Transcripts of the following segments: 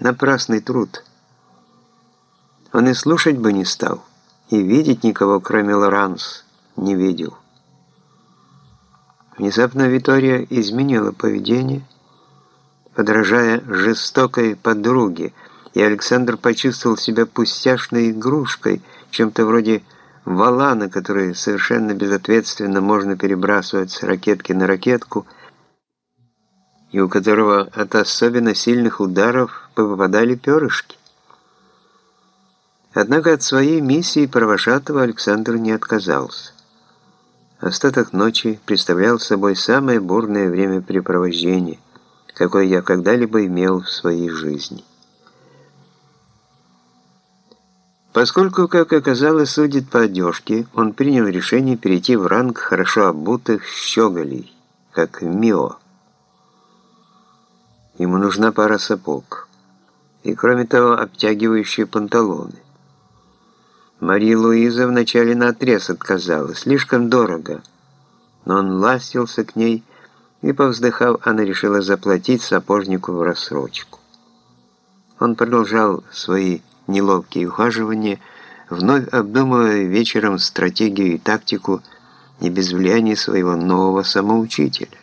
Напрасный труд. Он и слушать бы не стал, и видеть никого, кроме Лоранс, не видел. Внезапно Витория изменила поведение, подражая жестокой подруге, и Александр почувствовал себя пустяшной игрушкой, чем-то вроде вала, на который совершенно безответственно можно перебрасывать с ракетки на ракетку, и у которого от особенно сильных ударов попадали перышки. Однако от своей миссии провожатого Александр не отказался. Остаток ночи представлял собой самое бурное времяпрепровождение, какое я когда-либо имел в своей жизни. Поскольку, как оказалось, судит по одежке, он принял решение перейти в ранг хорошо обутых щеголей, как Мио. Ему нужна пара сапог. И, кроме того, обтягивающие панталоны. Мария Луиза вначале наотрез отказалась, слишком дорого. Но он ластился к ней, и, повздыхав, она решила заплатить сапожнику в рассрочку. Он продолжал свои неловкие ухаживания, вновь обдумывая вечером стратегию и тактику не без влияния своего нового самоучителя.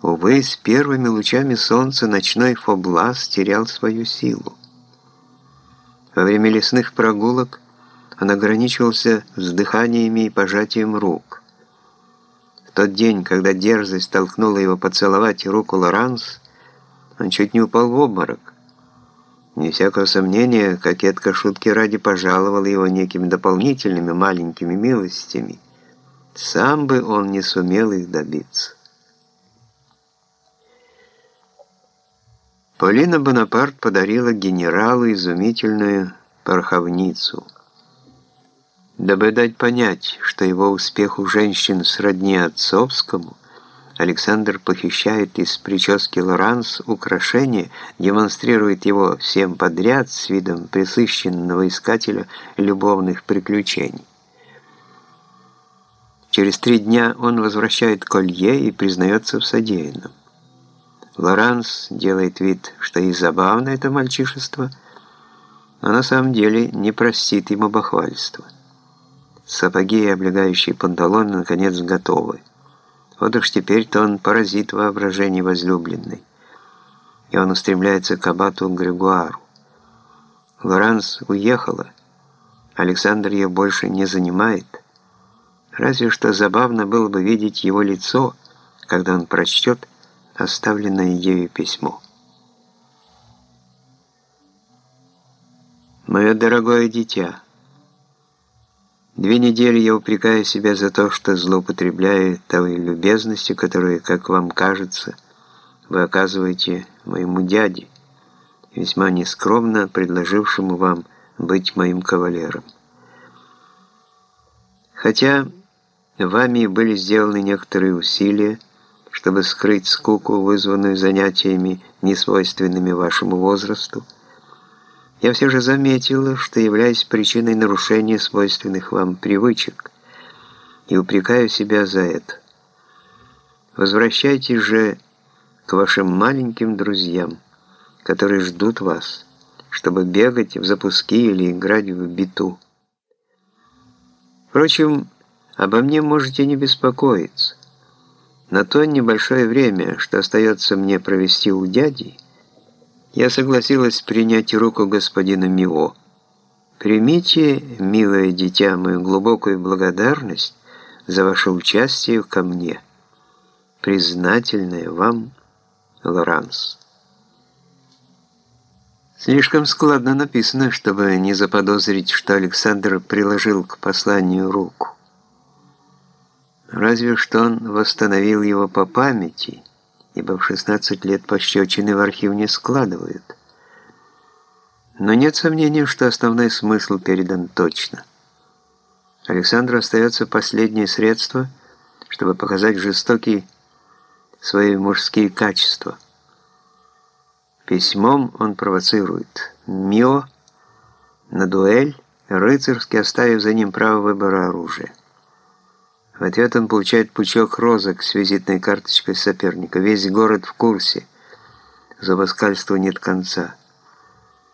Увы, с первыми лучами солнца ночной фоблас терял свою силу. Во время лесных прогулок он ограничивался вздыханиями и пожатием рук. В тот день, когда дерзость толкнула его поцеловать руку Лоранс, он чуть не упал в обморок. Не всякого сомнения, кокетка шутки ради пожаловала его некими дополнительными маленькими милостями. Сам бы он не сумел их добиться. Полина Бонапарт подарила генералу изумительную пороховницу. Дабы дать понять, что его успех у женщин сродни отцовскому – Александр похищает из прически Лоранс украшение, демонстрирует его всем подряд с видом присыщенного искателя любовных приключений. Через три дня он возвращает колье и признается в содеянном. Лоранс делает вид, что и забавно это мальчишество, но на самом деле не простит ему бахвальства. Сапоги и облегающие панталоны наконец готовы. Вот уж теперь-то он поразит воображение возлюбленной. И он устремляется к абату Григуару. Лоранс уехала. Александр ее больше не занимает. Разве что забавно было бы видеть его лицо, когда он прочтет оставленное ею письмо. «Мое дорогое дитя», Две недели я упрекаю себя за то, что злоупотребляю той любезностью, которую, как вам кажется, вы оказываете моему дяде, весьма нескромно предложившему вам быть моим кавалером. Хотя вами были сделаны некоторые усилия, чтобы скрыть скуку, вызванную занятиями, несвойственными вашему возрасту, я все же заметила, что являюсь причиной нарушения свойственных вам привычек и упрекаю себя за это. Возвращайтесь же к вашим маленьким друзьям, которые ждут вас, чтобы бегать в запуски или играть в биту. Впрочем, обо мне можете не беспокоиться. На то небольшое время, что остается мне провести у дяди, я согласилась принять руку господина Мио. Примите, милое дитя, мою глубокую благодарность за ваше участие ко мне. Признательная вам Лоранс. Слишком складно написано, чтобы не заподозрить, что Александр приложил к посланию руку. Разве что он восстановил его по памяти – ибо в 16 лет пощечины в архив не складывают. Но нет сомнения, что основной смысл передан точно. Александру остается последнее средство, чтобы показать жестокие свои мужские качества. Письмом он провоцирует Мио на дуэль, рыцарски оставив за ним право выбора оружия. В ответ он получает пучок розок с визитной карточкой соперника. Весь город в курсе. зубоскальству нет конца.